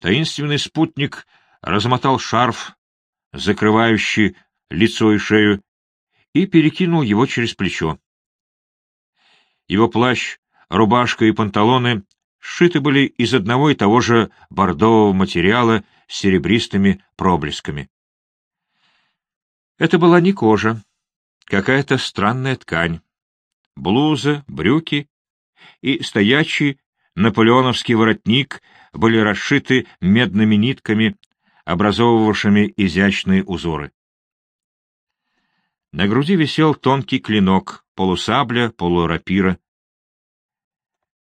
Таинственный спутник размотал шарф, закрывающий лицо и шею, и перекинул его через плечо. Его плащ, рубашка и панталоны сшиты были из одного и того же бордового материала с серебристыми проблесками. Это была не кожа, какая-то странная ткань. Блуза, брюки и стоячий наполеоновский воротник были расшиты медными нитками, образовывавшими изящные узоры. На груди висел тонкий клинок, полусабля, полурапира.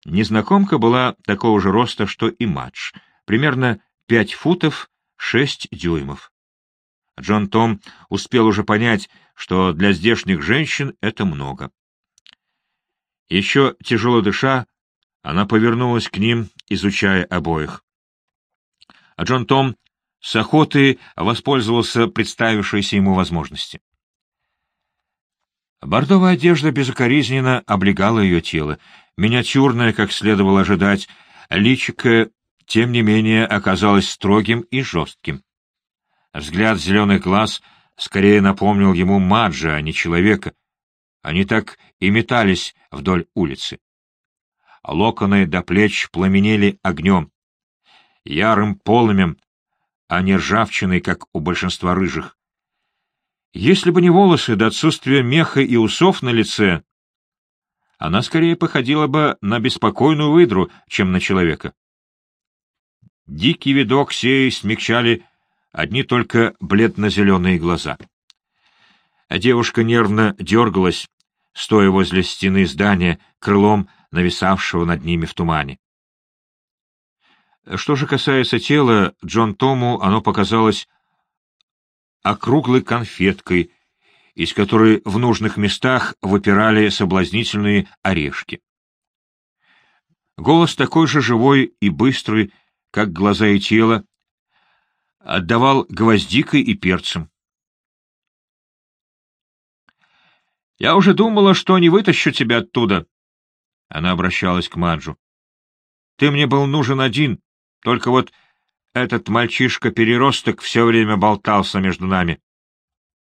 Незнакомка была такого же роста, что и матч, примерно пять футов шесть дюймов. Джон Том успел уже понять, что для здешних женщин это много. Еще тяжело дыша, она повернулась к ним, изучая обоих. А Джон Том с охотой воспользовался представившейся ему возможности. Бордовая одежда безукоризненно облегала ее тело. Миниатюрная, как следовало ожидать, личико, тем не менее, оказалось строгим и жестким. Взгляд зеленых глаз скорее напомнил ему Маджа, а не человека. Они так и метались вдоль улицы. Локоны до плеч пламенели огнем, ярым полымем, а не ржавчиной, как у большинства рыжих. Если бы не волосы до отсутствия меха и усов на лице, она скорее походила бы на беспокойную выдру, чем на человека. Дикий видок сей смягчали одни только бледно-зеленые глаза. А девушка нервно дергалась, стоя возле стены здания, крылом нависавшего над ними в тумане. Что же касается тела, Джон Тому оно показалось округлой конфеткой, из которой в нужных местах выпирали соблазнительные орешки. Голос такой же живой и быстрый, как глаза и тело, отдавал гвоздикой и перцем. «Я уже думала, что не вытащу тебя оттуда», — она обращалась к Маджу. «Ты мне был нужен один, только вот этот мальчишка-переросток все время болтался между нами.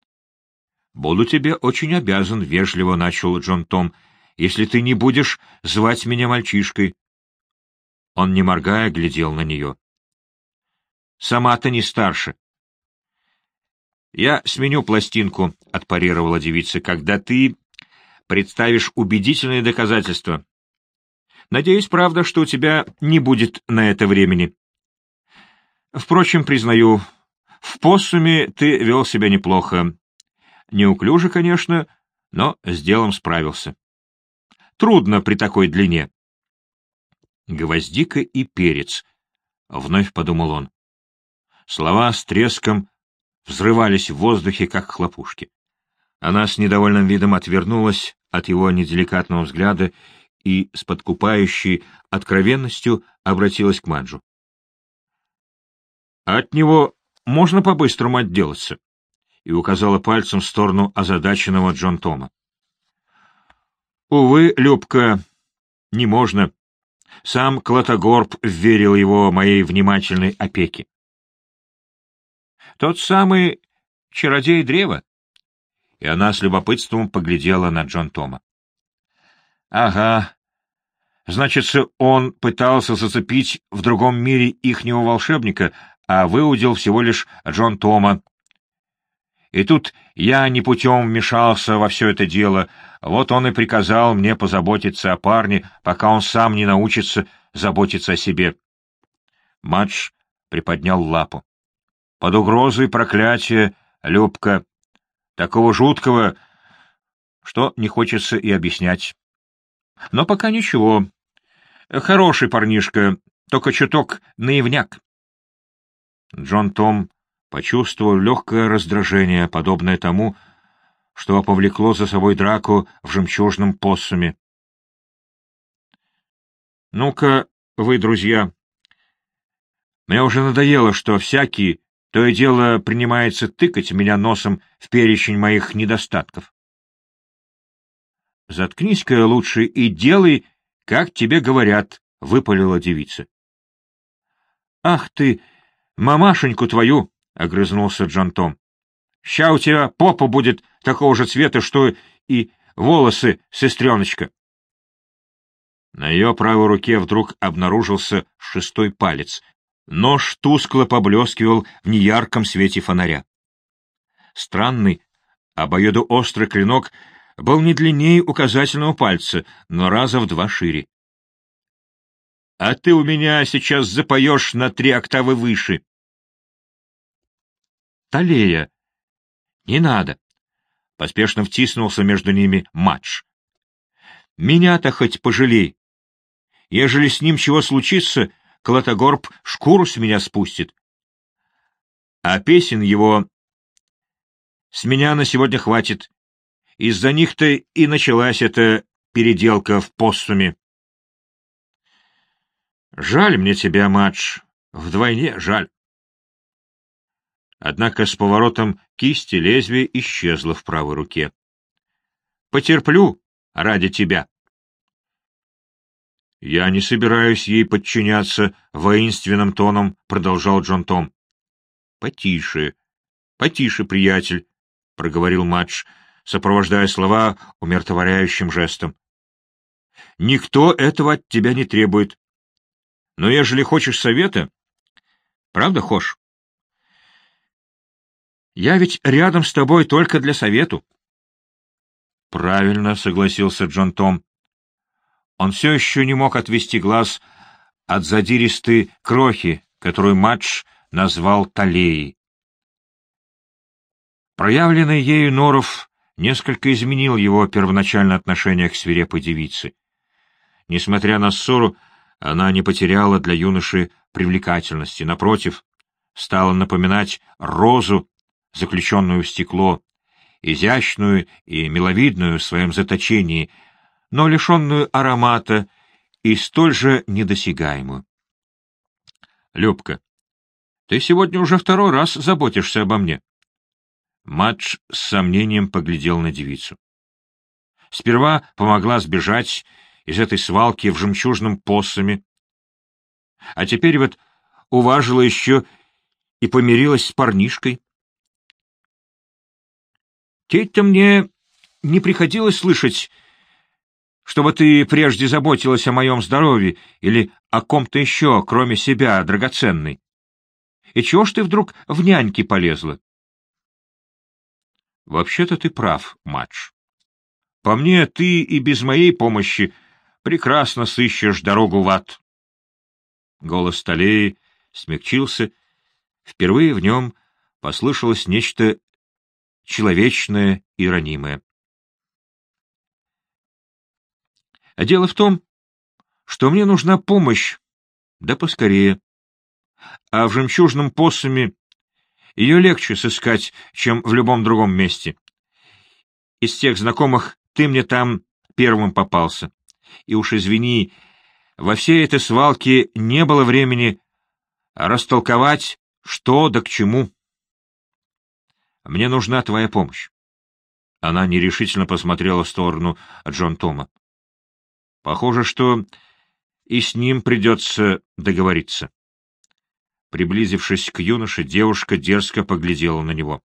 — Буду тебе очень обязан, — вежливо начал Джон Том, — если ты не будешь звать меня мальчишкой. Он, не моргая, глядел на нее. — Сама ты не старше. — Я сменю пластинку, — отпарировала девица, — когда ты представишь убедительные доказательства. Надеюсь, правда, что у тебя не будет на это времени. Впрочем, признаю, в поссуме ты вел себя неплохо. Неуклюже, конечно, но с делом справился. Трудно при такой длине. Гвоздика и перец, — вновь подумал он. Слова с треском взрывались в воздухе, как хлопушки. Она с недовольным видом отвернулась от его неделикатного взгляда и с подкупающей откровенностью обратилась к Маджу. От него можно по-быстрому отделаться, и указала пальцем в сторону озадаченного Джон Тома. Увы, Любка, не можно. Сам Клотогорб верил его моей внимательной опеке. Тот самый чародей древа? И она с любопытством поглядела на Джон Тома. Ага. Значит, он пытался зацепить в другом мире ихнего волшебника, а выудил всего лишь Джон Тома. И тут я не путем вмешался во все это дело, вот он и приказал мне позаботиться о парне, пока он сам не научится заботиться о себе. Матч приподнял лапу. Под угрозой проклятия, Любка, такого жуткого, что не хочется и объяснять. Но пока ничего. Хороший парнишка, только чуток наивняк. Джон Том почувствовал легкое раздражение, подобное тому, что повлекло за собой драку в жемчужном поссуме. — Ну-ка, вы, друзья, мне уже надоело, что всякий то и дело принимается тыкать меня носом в перечень моих недостатков. — Заткнись-ка лучше и делай, как тебе говорят, — выпалила девица. Ах ты, мамашеньку твою! — огрызнулся Джон Том. — Ща у тебя попа будет такого же цвета, что и волосы, сестреночка. На ее правой руке вдруг обнаружился шестой палец. Нож тускло поблескивал в неярком свете фонаря. Странный, обоюдоострый клинок был не длиннее указательного пальца, но раза в два шире. — А ты у меня сейчас запоешь на три октавы выше. — Талея! Не надо! — поспешно втиснулся между ними матч. — Меня-то хоть пожалей. Ежели с ним чего случится, Клотогорб шкуру с меня спустит. А песен его с меня на сегодня хватит. Из-за них-то и началась эта переделка в постуме. Жаль мне тебя, Мадж, вдвойне жаль. Однако с поворотом кисти лезвие исчезло в правой руке. Потерплю ради тебя. Я не собираюсь ей подчиняться воинственным тоном, продолжал Джон Том. Потише, потише, приятель, проговорил Мадж, сопровождая слова умиротворяющим жестом. Никто этого от тебя не требует. Но ежели хочешь совета... Правда, Хош? Я ведь рядом с тобой только для совету. Правильно, согласился Джон Том. Он все еще не мог отвести глаз от задиристой крохи, которую Матч назвал Талеей. Проявленный ею Норов несколько изменил его первоначальное отношение к свирепой девице. Несмотря на ссору, она не потеряла для юноши привлекательности, напротив, стала напоминать розу, заключенную в стекло, изящную и миловидную в своем заточении, но лишенную аромата и столь же недосягаемую. — Любка, ты сегодня уже второй раз заботишься обо мне. Мадж с сомнением поглядел на девицу. Сперва помогла сбежать из этой свалки в жемчужном посоме. А теперь вот уважила еще и помирилась с парнишкой. Тетя мне не приходилось слышать, чтобы ты прежде заботилась о моем здоровье или о ком-то еще, кроме себя, драгоценной. И чего ж ты вдруг в няньки полезла? Вообще-то ты прав, Мадж. По мне, ты и без моей помощи прекрасно сыщешь дорогу в ад. Голос Столеи смягчился. Впервые в нем послышалось нечто человечное и ранимое. А дело в том, что мне нужна помощь, да поскорее. А в жемчужном посуме ее легче сыскать, чем в любом другом месте. Из тех знакомых ты мне там первым попался. И уж извини, во всей этой свалке не было времени растолковать, что да к чему. Мне нужна твоя помощь. Она нерешительно посмотрела в сторону Джон Тома. Похоже, что и с ним придется договориться. Приблизившись к юноше, девушка дерзко поглядела на него.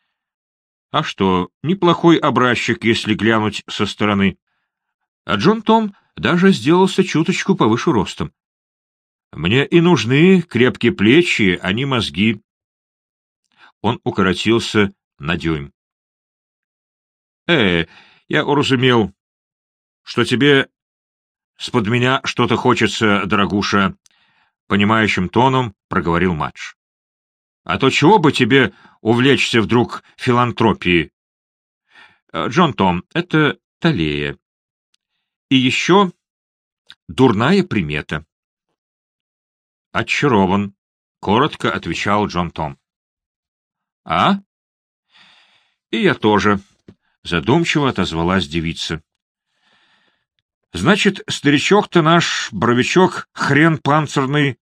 — А что, неплохой образчик, если глянуть со стороны. А Джон Том даже сделался чуточку повыше ростом. Мне и нужны крепкие плечи, а не мозги. Он укоротился на дюйм. — Э, я уразумел, что тебе с-под меня что-то хочется, дорогуша, — понимающим тоном проговорил Мадж. — А то чего бы тебе увлечься вдруг филантропией? Э, Джон Том, это Талея. И еще дурная примета. — Очарован, — коротко отвечал Джон Том. — А? — И я тоже, — задумчиво отозвалась девица. — Значит, старичок-то наш, бровичок, хрен панцирный,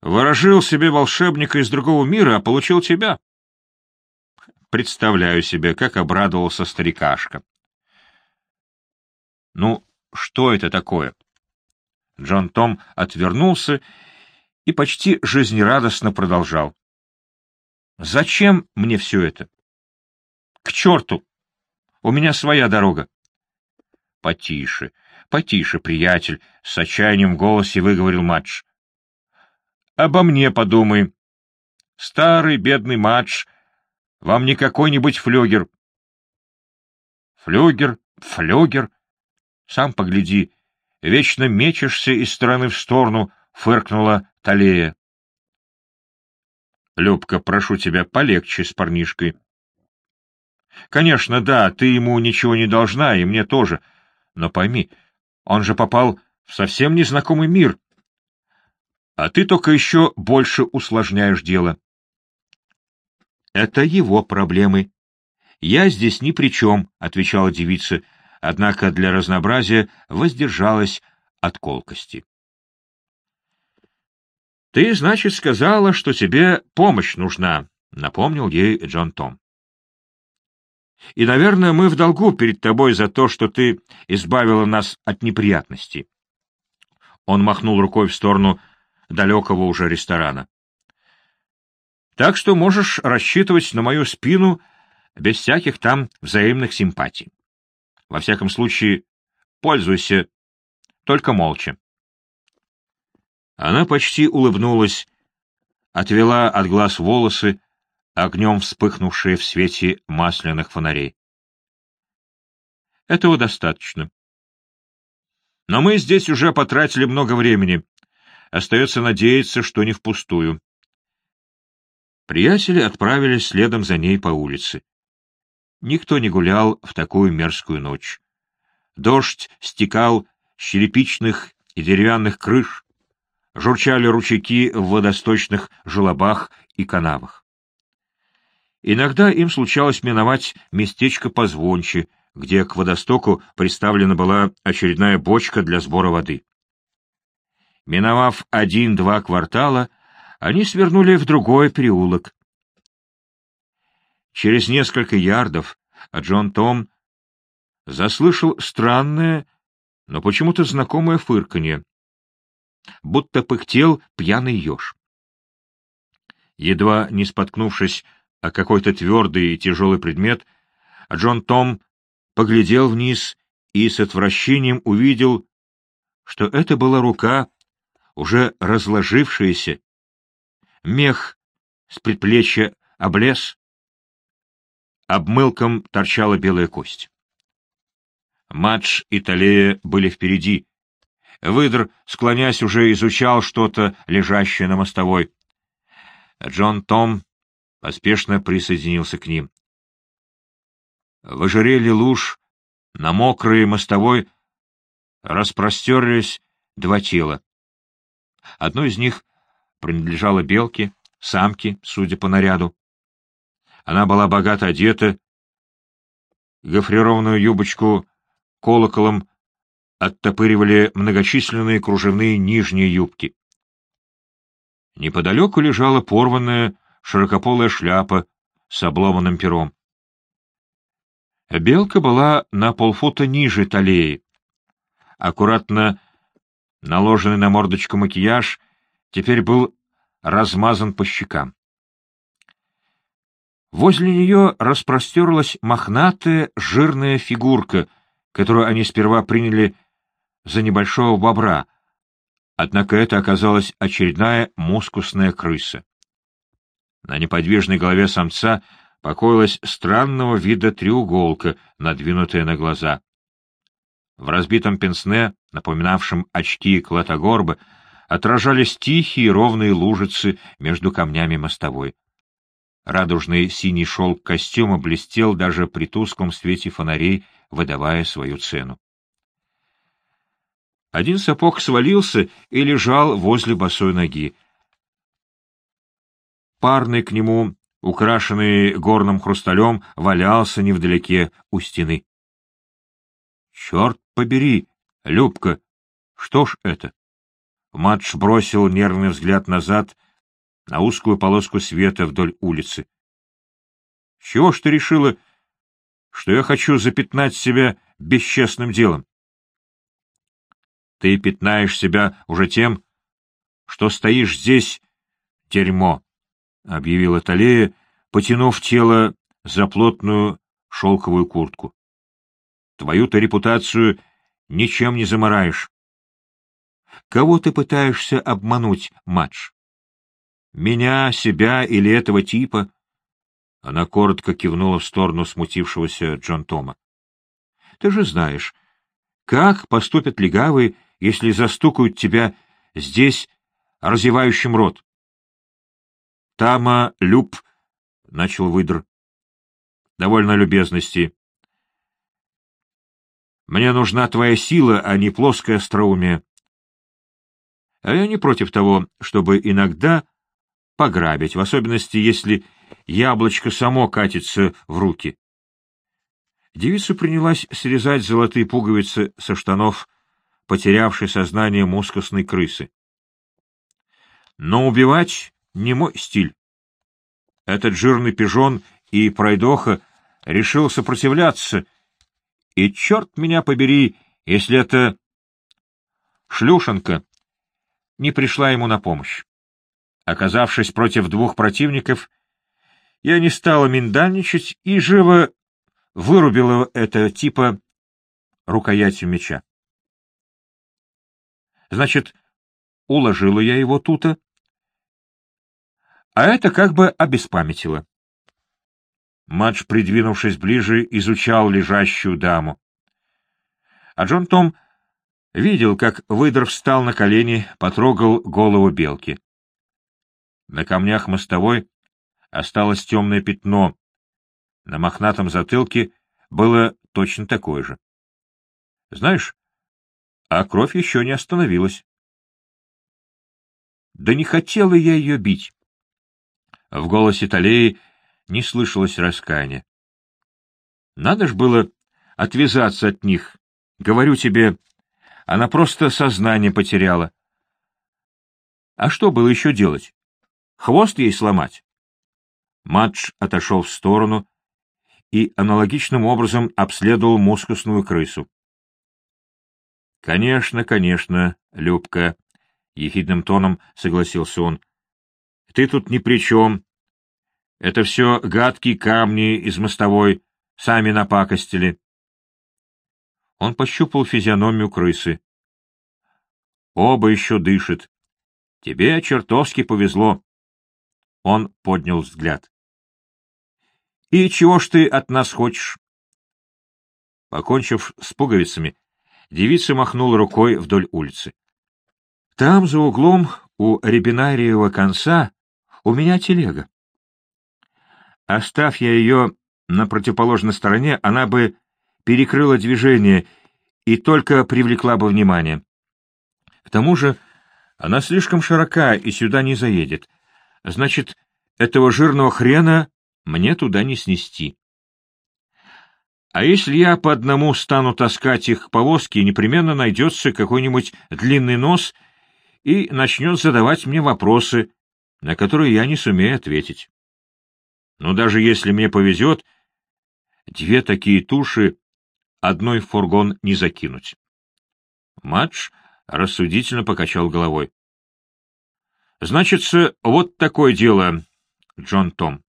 ворожил себе волшебника из другого мира, а получил тебя? Представляю себе, как обрадовался старикашка. — Ну, что это такое? Джон Том отвернулся и почти жизнерадостно продолжал. «Зачем мне все это? К черту! У меня своя дорога!» «Потише, потише, приятель!» — с отчаянием в голосе выговорил Мадж. «Обо мне подумай. Старый бедный Мадж, вам не какой-нибудь флюгер». «Флюгер, флюгер! Сам погляди, вечно мечешься из стороны в сторону», — фыркнула Талея. — Любка, прошу тебя, полегче с парнишкой. — Конечно, да, ты ему ничего не должна, и мне тоже. Но пойми, он же попал в совсем незнакомый мир. А ты только еще больше усложняешь дело. — Это его проблемы. Я здесь ни при чем, — отвечала девица, однако для разнообразия воздержалась от колкости. — Ты, значит, сказала, что тебе помощь нужна, — напомнил ей Джон Том. — И, наверное, мы в долгу перед тобой за то, что ты избавила нас от неприятностей. Он махнул рукой в сторону далекого уже ресторана. — Так что можешь рассчитывать на мою спину без всяких там взаимных симпатий. Во всяком случае, пользуйся, только молча. Она почти улыбнулась, отвела от глаз волосы, огнем вспыхнувшие в свете масляных фонарей. Этого достаточно. Но мы здесь уже потратили много времени. Остается надеяться, что не впустую. Приятели отправились следом за ней по улице. Никто не гулял в такую мерзкую ночь. Дождь стекал с черепичных и деревянных крыш, журчали ручейки в водосточных желобах и канавах. Иногда им случалось миновать местечко позвонче, где к водостоку приставлена была очередная бочка для сбора воды. Миновав один-два квартала, они свернули в другой переулок. Через несколько ярдов Джон Том заслышал странное, но почему-то знакомое фырканье будто пыхтел пьяный еж. Едва не споткнувшись о какой-то твердый и тяжелый предмет, Джон Том поглядел вниз и с отвращением увидел, что это была рука, уже разложившаяся, мех с предплечья облез, обмылком торчала белая кость. Мадж и Талея были впереди, Выдр, склонясь, уже изучал что-то, лежащее на мостовой. Джон Том поспешно присоединился к ним. В ожерелье луж на мокрой мостовой распростерлись два тела. Одно из них принадлежало белке, самке, судя по наряду. Она была богато одета, гофрированную юбочку колоколом оттопыривали многочисленные кружевные нижние юбки. Неподалеку лежала порванная широкополая шляпа с обломанным пером. Белка была на полфута ниже талии. Аккуратно наложенный на мордочку макияж теперь был размазан по щекам. Возле нее распростерлась мохнатая жирная фигурка, которую они сперва приняли за небольшого бобра, однако это оказалась очередная мускусная крыса. На неподвижной голове самца покоилась странного вида треуголка, надвинутая на глаза. В разбитом пенсне, напоминавшем очки Клотогорба, отражались тихие ровные лужицы между камнями мостовой. Радужный синий шелк костюма блестел даже при тусклом свете фонарей, выдавая свою цену. Один сапог свалился и лежал возле босой ноги. Парный к нему, украшенный горным хрусталем, валялся невдалеке у стены. — Черт побери, Любка, что ж это? Матш бросил нервный взгляд назад на узкую полоску света вдоль улицы. — Чего ж ты решила, что я хочу запятнать себя бесчестным делом? Ты пятнаешь себя уже тем, что стоишь здесь, дерьмо, — объявила Талея, потянув тело за плотную шелковую куртку. — Твою-то репутацию ничем не замораешь. Кого ты пытаешься обмануть, Мадж? Меня, себя или этого типа? Она коротко кивнула в сторону смутившегося Джон Тома. — Ты же знаешь, как поступят легавые, если застукают тебя здесь, разевающим рот? — Тама, Люб, — начал выдр. — Довольно любезности. Мне нужна твоя сила, а не плоское остроумие. А я не против того, чтобы иногда пограбить, в особенности, если яблочко само катится в руки. Девица принялась срезать золотые пуговицы со штанов, потерявшей сознание мускусной крысы. Но убивать не мой стиль. Этот жирный пижон и пройдоха решил сопротивляться, и черт меня побери, если эта шлюшенка не пришла ему на помощь. Оказавшись против двух противников, я не стала миндальничать и живо вырубила это типа рукоятью меча. Значит, уложила я его тута, а это как бы обеспамятило. Мадж, придвинувшись ближе, изучал лежащую даму. А Джон Том видел, как выдор встал на колени, потрогал голову белки. На камнях мостовой осталось темное пятно. На мохнатом затылке было точно такое же. Знаешь, а кровь еще не остановилась. Да не хотела я ее бить. В голосе Талеи не слышалось раскаяния. Надо ж было отвязаться от них. Говорю тебе, она просто сознание потеряла. А что было еще делать? Хвост ей сломать? Мадж отошел в сторону и аналогичным образом обследовал мускусную крысу. — Конечно, конечно, Любка, — ехидным тоном согласился он. — Ты тут ни при чем. Это все гадкие камни из мостовой, сами напакостили. Он пощупал физиономию крысы. Оба еще дышат. Тебе чертовски повезло. Он поднял взгляд. — И чего ж ты от нас хочешь? Покончив с пуговицами, девица махнула рукой вдоль улицы. — Там, за углом, у ребинариевого конца, у меня телега. Оставь я ее на противоположной стороне, она бы перекрыла движение и только привлекла бы внимание. К тому же она слишком широка и сюда не заедет. Значит, этого жирного хрена мне туда не снести. А если я по одному стану таскать их к повозке, непременно найдется какой-нибудь длинный нос и начнет задавать мне вопросы, на которые я не сумею ответить. Но даже если мне повезет, две такие туши одной в фургон не закинуть. Матч рассудительно покачал головой. — Значится, вот такое дело, Джон Том.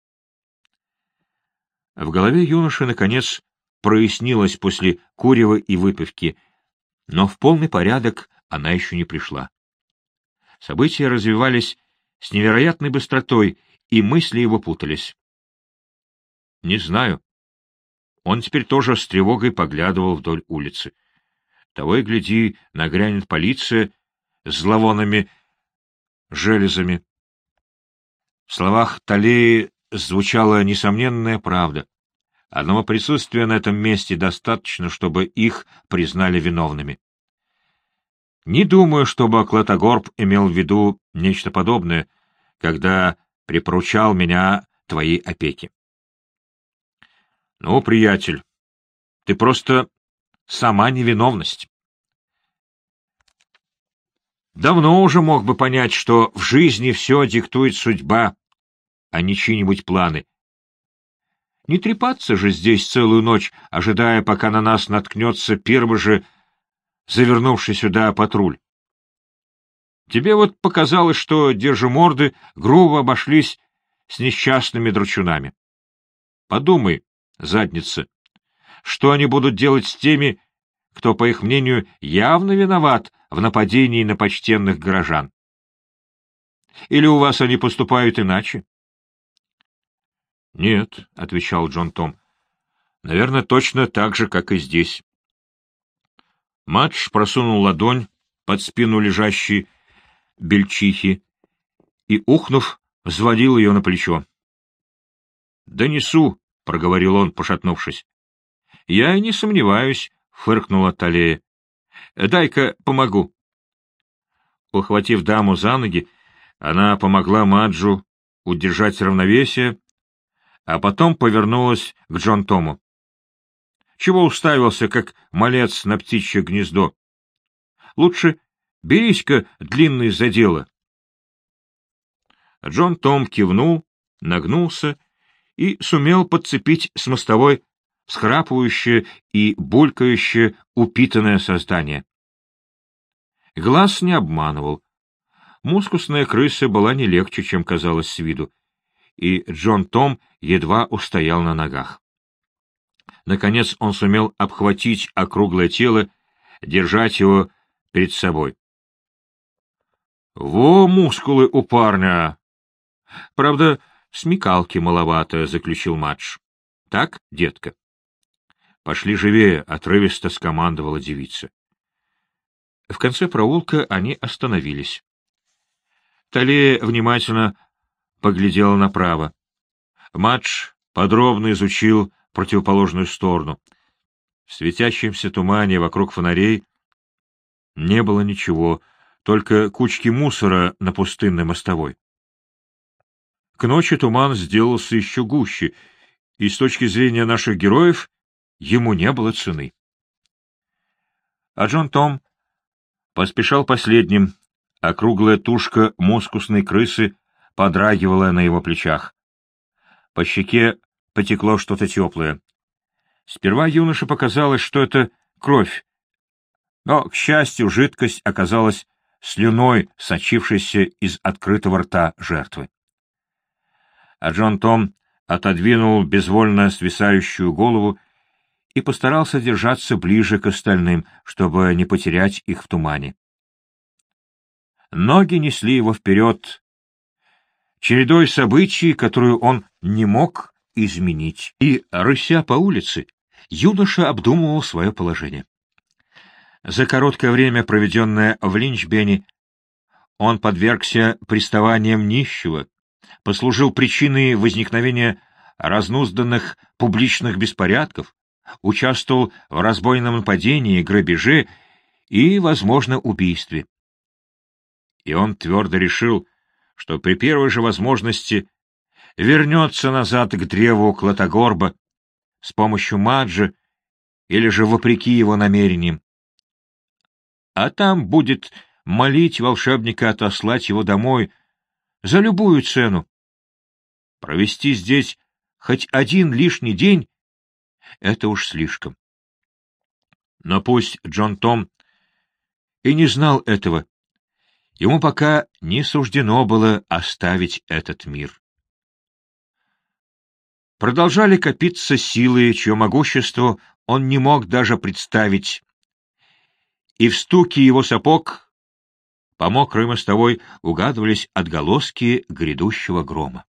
В голове юноши, наконец, прояснилось после курева и выпивки, но в полный порядок она еще не пришла. События развивались с невероятной быстротой, и мысли его путались. — Не знаю. Он теперь тоже с тревогой поглядывал вдоль улицы. Того и гляди, нагрянет полиция с зловонными железами. В словах Талеи звучала несомненная правда. Одного присутствия на этом месте достаточно, чтобы их признали виновными. Не думаю, чтобы Клотогорб имел в виду нечто подобное, когда припоручал меня твоей опеке. Ну, приятель, ты просто сама невиновность. Давно уже мог бы понять, что в жизни все диктует судьба, а не чьи-нибудь планы. Не трепаться же здесь целую ночь, ожидая, пока на нас наткнется первый же завернувший сюда патруль. Тебе вот показалось, что держиморды грубо обошлись с несчастными дручунами. Подумай, задница, что они будут делать с теми, кто, по их мнению, явно виноват в нападении на почтенных горожан? Или у вас они поступают иначе? — Нет, — отвечал Джон Том. — Наверное, точно так же, как и здесь. Матш просунул ладонь под спину лежащей бельчихи и, ухнув, взводил ее на плечо. — Донесу, — проговорил он, пошатнувшись. — Я не сомневаюсь, — фыркнула Талея. — Дай-ка помогу. Ухватив даму за ноги, она помогла Маджу удержать равновесие, а потом повернулась к Джон Тому. — Чего уставился, как малец на птичье гнездо? Лучше берись-ка длинный за дело. Джон Том кивнул, нагнулся и сумел подцепить с мостовой схрапывающее и булькающее упитанное создание. Глаз не обманывал. Мускусная крыса была не легче, чем казалось с виду, и Джон Том едва устоял на ногах. Наконец он сумел обхватить округлое тело, держать его перед собой. — Во мускулы у парня! Правда, смекалки маловато, — заключил Мадж. — Так, детка? — Пошли живее, — отрывисто скомандовала девица. В конце проулка они остановились. Талия внимательно поглядела направо. Мадж подробно изучил противоположную сторону. В светящемся тумане вокруг фонарей не было ничего, только кучки мусора на пустынной мостовой. К ночи туман сделался еще гуще, и с точки зрения наших героев ему не было цены. А Джон Том поспешал последним, а круглая тушка мускусной крысы подрагивала на его плечах. По щеке потекло что-то теплое. Сперва юноше показалось, что это кровь, но, к счастью, жидкость оказалась слюной, сочившейся из открытого рта жертвы. А Джон Том отодвинул безвольно свисающую голову и постарался держаться ближе к остальным, чтобы не потерять их в тумане. Ноги несли его вперед, чередой событий, которую он не мог изменить. И, рыся по улице, юноша обдумывал свое положение. За короткое время, проведенное в Линчбене, он подвергся приставаниям нищего, послужил причиной возникновения разнузданных публичных беспорядков, участвовал в разбойном нападении, грабеже и, возможно, убийстве и он твердо решил, что при первой же возможности вернется назад к древу Клотогорба с помощью Маджа или же вопреки его намерениям. А там будет молить волшебника отослать его домой за любую цену. Провести здесь хоть один лишний день — это уж слишком. Но пусть Джон Том и не знал этого, Ему пока не суждено было оставить этот мир. Продолжали копиться силы, чье могущество он не мог даже представить, и в стуке его сапог по мокрой мостовой угадывались отголоски грядущего грома.